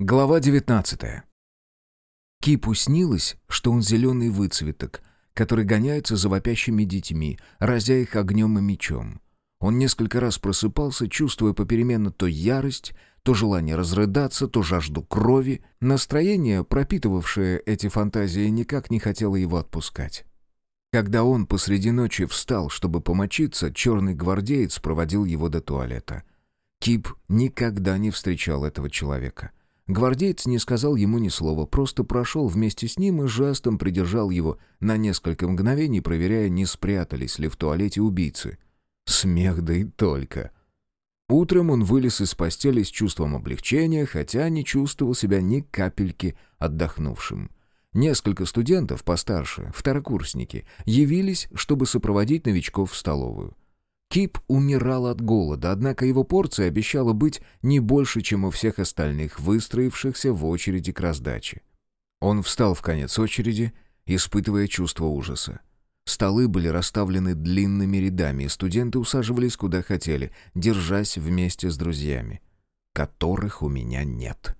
Глава 19. Кипу снилось, что он зеленый выцветок, который гоняется за вопящими детьми, разя их огнем и мечом. Он несколько раз просыпался, чувствуя попеременно то ярость, то желание разрыдаться, то жажду крови. Настроение, пропитывавшее эти фантазии, никак не хотело его отпускать. Когда он посреди ночи встал, чтобы помочиться, черный гвардеец проводил его до туалета. Кип никогда не встречал этого человека. Гвардеец не сказал ему ни слова, просто прошел вместе с ним и жестом придержал его на несколько мгновений, проверяя, не спрятались ли в туалете убийцы. Смех да и только. Утром он вылез из постели с чувством облегчения, хотя не чувствовал себя ни капельки отдохнувшим. Несколько студентов постарше, второкурсники, явились, чтобы сопроводить новичков в столовую. Кип умирал от голода, однако его порция обещала быть не больше, чем у всех остальных, выстроившихся в очереди к раздаче. Он встал в конец очереди, испытывая чувство ужаса. Столы были расставлены длинными рядами, и студенты усаживались куда хотели, держась вместе с друзьями, которых у меня нет.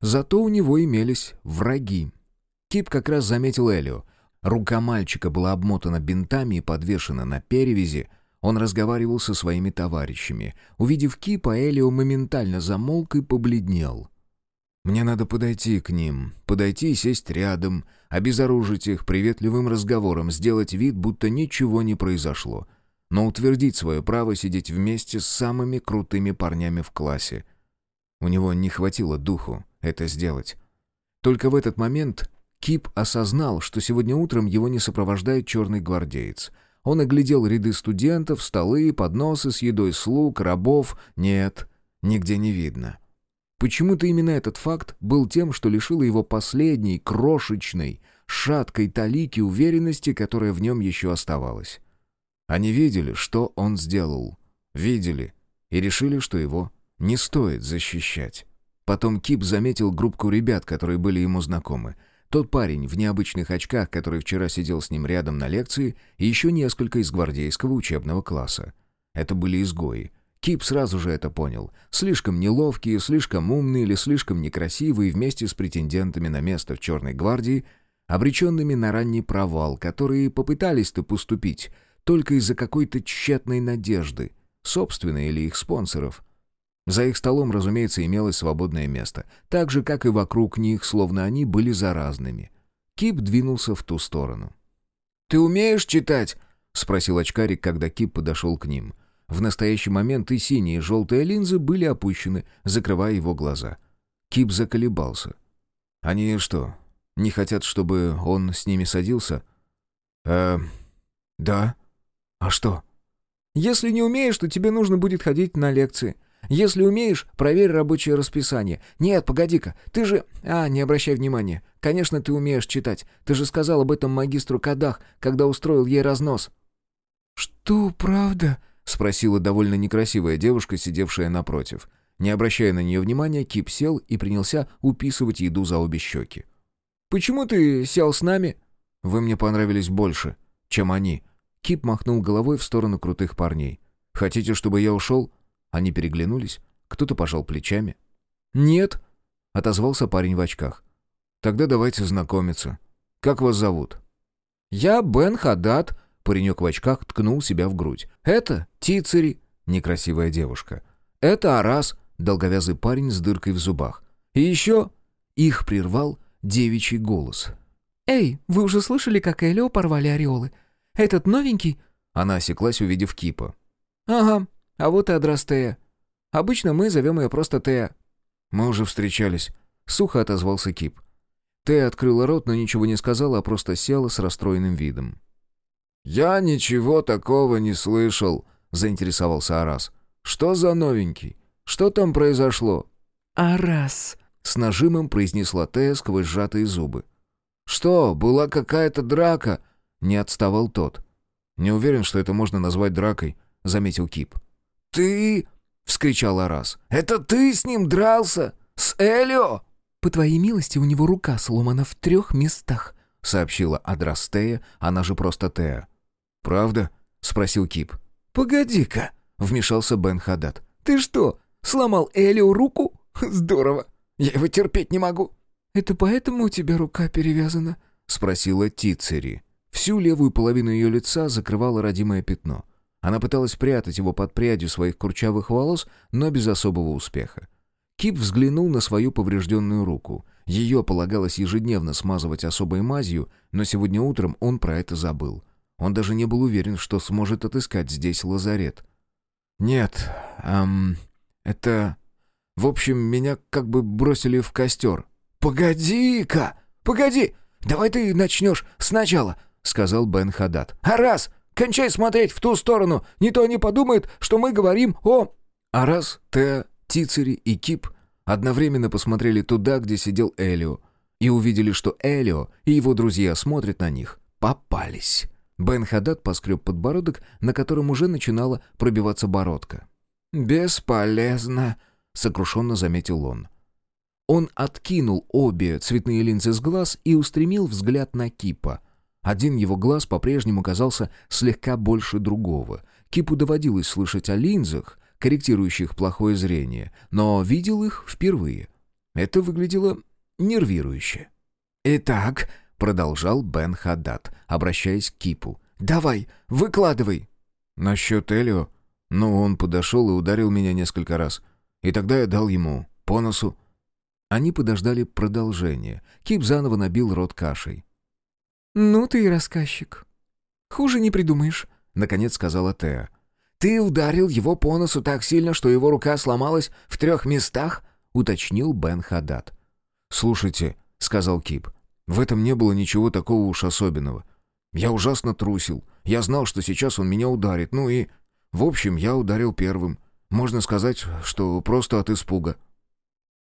Зато у него имелись враги. Кип как раз заметил Элио. Рука мальчика была обмотана бинтами и подвешена на перевязи, он разговаривал со своими товарищами. Увидев Кипа, Элио моментально замолк и побледнел. «Мне надо подойти к ним, подойти и сесть рядом, обезоружить их приветливым разговором, сделать вид, будто ничего не произошло, но утвердить свое право сидеть вместе с самыми крутыми парнями в классе. У него не хватило духу это сделать. Только в этот момент Кип осознал, что сегодня утром его не сопровождает черный гвардеец — он оглядел ряды студентов, столы, подносы с едой слуг, рабов. Нет, нигде не видно. Почему-то именно этот факт был тем, что лишило его последней, крошечной, шаткой талики уверенности, которая в нем еще оставалась. Они видели, что он сделал. Видели. И решили, что его не стоит защищать. Потом Кип заметил группку ребят, которые были ему знакомы — тот парень в необычных очках, который вчера сидел с ним рядом на лекции, и еще несколько из гвардейского учебного класса. Это были изгои. Кип сразу же это понял. Слишком неловкие, слишком умные или слишком некрасивые вместе с претендентами на место в Черной гвардии, обреченными на ранний провал, которые попытались-то поступить только из-за какой-то тщетной надежды, собственной или их спонсоров — за их столом, разумеется, имелось свободное место, так же, как и вокруг них, словно они были заразными. Кип двинулся в ту сторону. «Ты умеешь читать?» — спросил очкарик, когда Кип подошел к ним. В настоящий момент и синие, и желтые линзы были опущены, закрывая его глаза. Кип заколебался. «Они что, не хотят, чтобы он с ними садился?» «Э, да. А что?» «Если не умеешь, то тебе нужно будет ходить на лекции. Если умеешь, проверь рабочее расписание. Нет, погоди-ка, ты же... А, не обращай внимания. Конечно, ты умеешь читать. Ты же сказал об этом магистру Кадах, когда устроил ей разнос». «Что, правда?» — спросила довольно некрасивая девушка, сидевшая напротив. Не обращая на нее внимания, Кип сел и принялся уписывать еду за обе щеки. «Почему ты сел с нами?» «Вы мне понравились больше, чем они». Кип махнул головой в сторону крутых парней. «Хотите, чтобы я ушел?» Они переглянулись, кто-то пожал плечами. «Нет», — отозвался парень в очках. «Тогда давайте знакомиться. Как вас зовут?» «Я Бен Хадат», — паренек в очках ткнул себя в грудь. «Это Тицери», — некрасивая девушка. «Это Арас», — долговязый парень с дыркой в зубах. «И еще...» Их прервал девичий голос. «Эй, вы уже слышали, как Элио порвали ореолы? Этот новенький...» Она осеклась, увидев Кипа. «Ага, а вот и Адрастея. Обычно мы зовем ее просто Тея». «Мы уже встречались», — сухо отозвался Кип. Тея открыла рот, но ничего не сказала, а просто села с расстроенным видом. «Я ничего такого не слышал», — заинтересовался Арас. «Что за новенький? Что там произошло?» «Арас», — с нажимом произнесла Тея сквозь сжатые зубы. «Что, была какая-то драка?» — не отставал тот. «Не уверен, что это можно назвать дракой», — заметил Кип. «Ты...» — вскричал Арас. «Это ты с ним дрался? С Элио?» «По твоей милости, у него рука сломана в трех местах», — сообщила Адрастея, она же просто Тея. «Правда?» — спросил Кип. «Погоди-ка», — вмешался Бен Хадад. «Ты что, сломал Элио руку? Здорово! Я его терпеть не могу». «Это поэтому у тебя рука перевязана?» — спросила Тицери. Всю левую половину ее лица закрывало родимое пятно. Она пыталась спрятать его под прядью своих курчавых волос, но без особого успеха. Кип взглянул на свою поврежденную руку. Ее полагалось ежедневно смазывать особой мазью, но сегодня утром он про это забыл. Он даже не был уверен, что сможет отыскать здесь лазарет. «Нет, эм, это... В общем, меня как бы бросили в костер». «Погоди-ка! Погоди! Давай ты начнешь сначала!» — сказал Бен Хадад. «А раз! Кончай смотреть в ту сторону! Не то они подумают, что мы говорим о...» А раз, Теа, Тицери и Кип одновременно посмотрели туда, где сидел Элио, и увидели, что Элио и его друзья смотрят на них. Попались. Бен Хадад поскреб подбородок, на котором уже начинала пробиваться бородка. «Бесполезно», — сокрушенно заметил он. Он откинул обе цветные линзы с глаз и устремил взгляд на Кипа. Один его глаз по-прежнему казался слегка больше другого. Кипу доводилось слышать о линзах, корректирующих плохое зрение, но видел их впервые. Это выглядело нервирующе. «Итак», — продолжал Бен Хаддад, обращаясь к Кипу, — «давай, выкладывай». «Насчет Элио? Ну, он подошел и ударил меня несколько раз. И тогда я дал ему по носу. Они подождали продолжения. Кип заново набил рот кашей. «Ну ты и рассказчик. Хуже не придумаешь», — наконец сказала Теа. «Ты ударил его по носу так сильно, что его рука сломалась в трех местах?» — уточнил Бен Хадад. «Слушайте», — сказал Кип, — «в этом не было ничего такого уж особенного. Я ужасно трусил. Я знал, что сейчас он меня ударит. Ну и... В общем, я ударил первым. Можно сказать, что просто от испуга».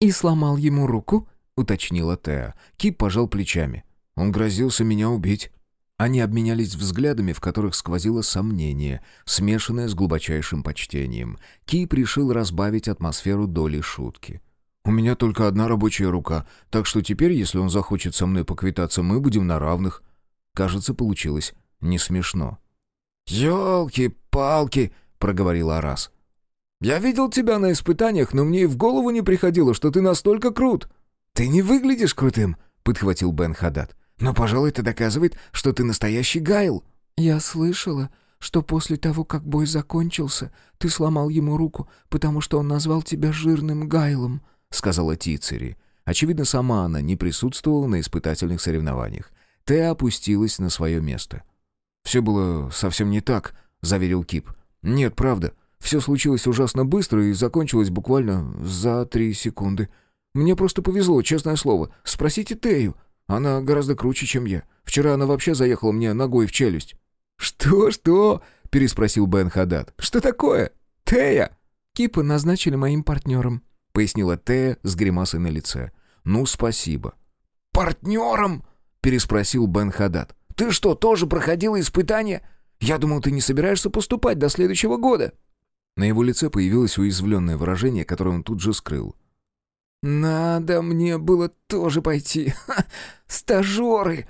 «И сломал ему руку?» — уточнила Теа. Кип пожал плечами. «Он грозился меня убить». Они обменялись взглядами, в которых сквозило сомнение, смешанное с глубочайшим почтением. Кип решил разбавить атмосферу доли шутки. «У меня только одна рабочая рука, так что теперь, если он захочет со мной поквитаться, мы будем на равных». Кажется, получилось не смешно. «Елки-палки!» — проговорил Арас. Я видел тебя на испытаниях, но мне и в голову не приходило, что ты настолько крут». «Ты не выглядишь крутым», — подхватил Бен Хадад. «Но, пожалуй, это доказывает, что ты настоящий Гайл». «Я слышала, что после того, как бой закончился, ты сломал ему руку, потому что он назвал тебя жирным Гайлом», — сказала Тицери. Очевидно, сама она не присутствовала на испытательных соревнованиях. Тэ опустилась на свое место. «Все было совсем не так», — заверил Кип. «Нет, правда. Все случилось ужасно быстро и закончилось буквально за три секунды. Мне просто повезло, честное слово. Спросите Тею. Она гораздо круче, чем я. Вчера она вообще заехала мне ногой в челюсть». «Что-что?» — переспросил Бен Хадад. «Что такое? Тея?» «Кипа назначили моим партнером», — пояснила Тея с гримасой на лице. «Ну, спасибо». «Партнером?» — переспросил Бен Хадад. «Ты что, тоже проходила испытания? Я думал, ты не собираешься поступать до следующего года». На его лице появилось уязвленное выражение, которое он тут же скрыл. «Надо мне было тоже пойти. Ха! Стажеры!»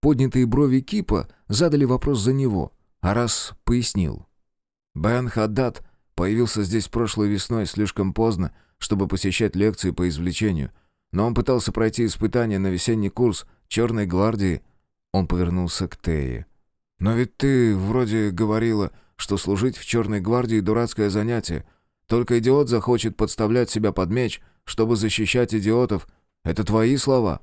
Поднятые брови Кипа задали вопрос за него, а раз пояснил. «Бен Хаддад появился здесь прошлой весной слишком поздно, чтобы посещать лекции по извлечению, но он пытался пройти испытание на весенний курс Черной гвардии». Он повернулся к Тее. «Но ведь ты вроде говорила...» что служить в Черной гвардии — дурацкое занятие. Только идиот захочет подставлять себя под меч, чтобы защищать идиотов. Это твои слова».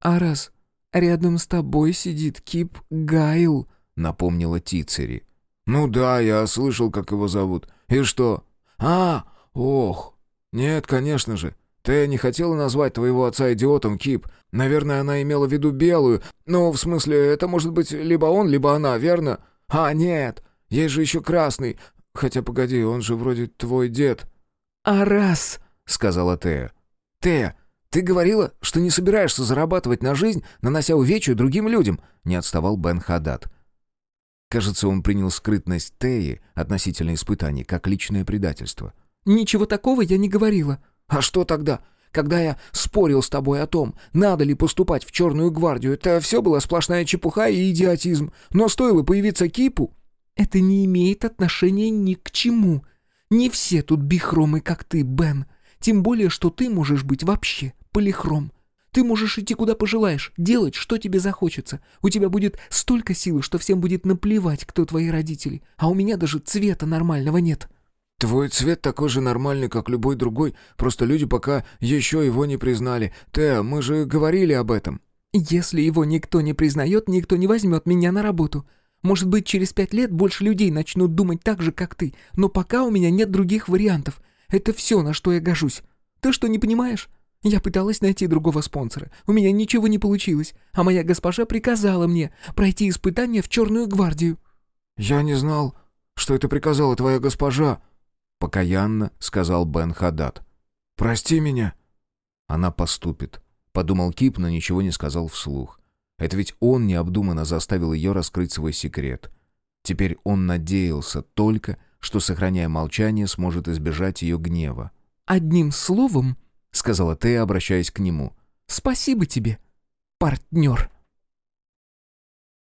«А раз рядом с тобой сидит Кип Гайл», — напомнила Тицери. «Ну да, я слышал, как его зовут. И что? А, ох, нет, конечно же. Ты не хотела назвать твоего отца идиотом, Кип. Наверное, она имела в виду белую. Ну, в смысле, это может быть либо он, либо она, верно? А, нет, есть же еще красный. Хотя, погоди, он же вроде твой дед». «А раз», — сказала Тея. «Тея, ты говорила, что не собираешься зарабатывать на жизнь, нанося увечья другим людям», — не отставал Бен Хадад. Кажется, он принял скрытность Теи относительно испытаний как личное предательство. «Ничего такого я не говорила». «А что тогда? Когда я спорил с тобой о том, надо ли поступать в Черную гвардию, это все была сплошная чепуха и идиотизм. Но стоило появиться Кипу, это не имеет отношения ни к чему. Не все тут бихромы, как ты, Бен. Тем более, что ты можешь быть вообще полихром. Ты можешь идти куда пожелаешь, делать, что тебе захочется. У тебя будет столько силы, что всем будет наплевать, кто твои родители. А у меня даже цвета нормального нет». «Твой цвет такой же нормальный, как любой другой, просто люди пока еще его не признали. Теа, мы же говорили об этом». «Если его никто не признает, никто не возьмет меня на работу. Может быть, через пять лет больше людей начнут думать так же, как ты, но пока у меня нет других вариантов. Это все, на что я гожусь. Ты что, не понимаешь? Я пыталась найти другого спонсора. У меня ничего не получилось, а моя госпожа приказала мне пройти испытание в Черную гвардию». «Я не знал, что это приказала твоя госпожа», — покаянно сказал Бен Хадад. «Прости меня». «Она поступит», — подумал Кип, но ничего не сказал вслух. Это ведь он необдуманно заставил ее раскрыть свой секрет. Теперь он надеялся только, что, сохраняя молчание, сможет избежать ее гнева. «Одним словом», — сказала Тея, обращаясь к нему. «Спасибо тебе, партнер».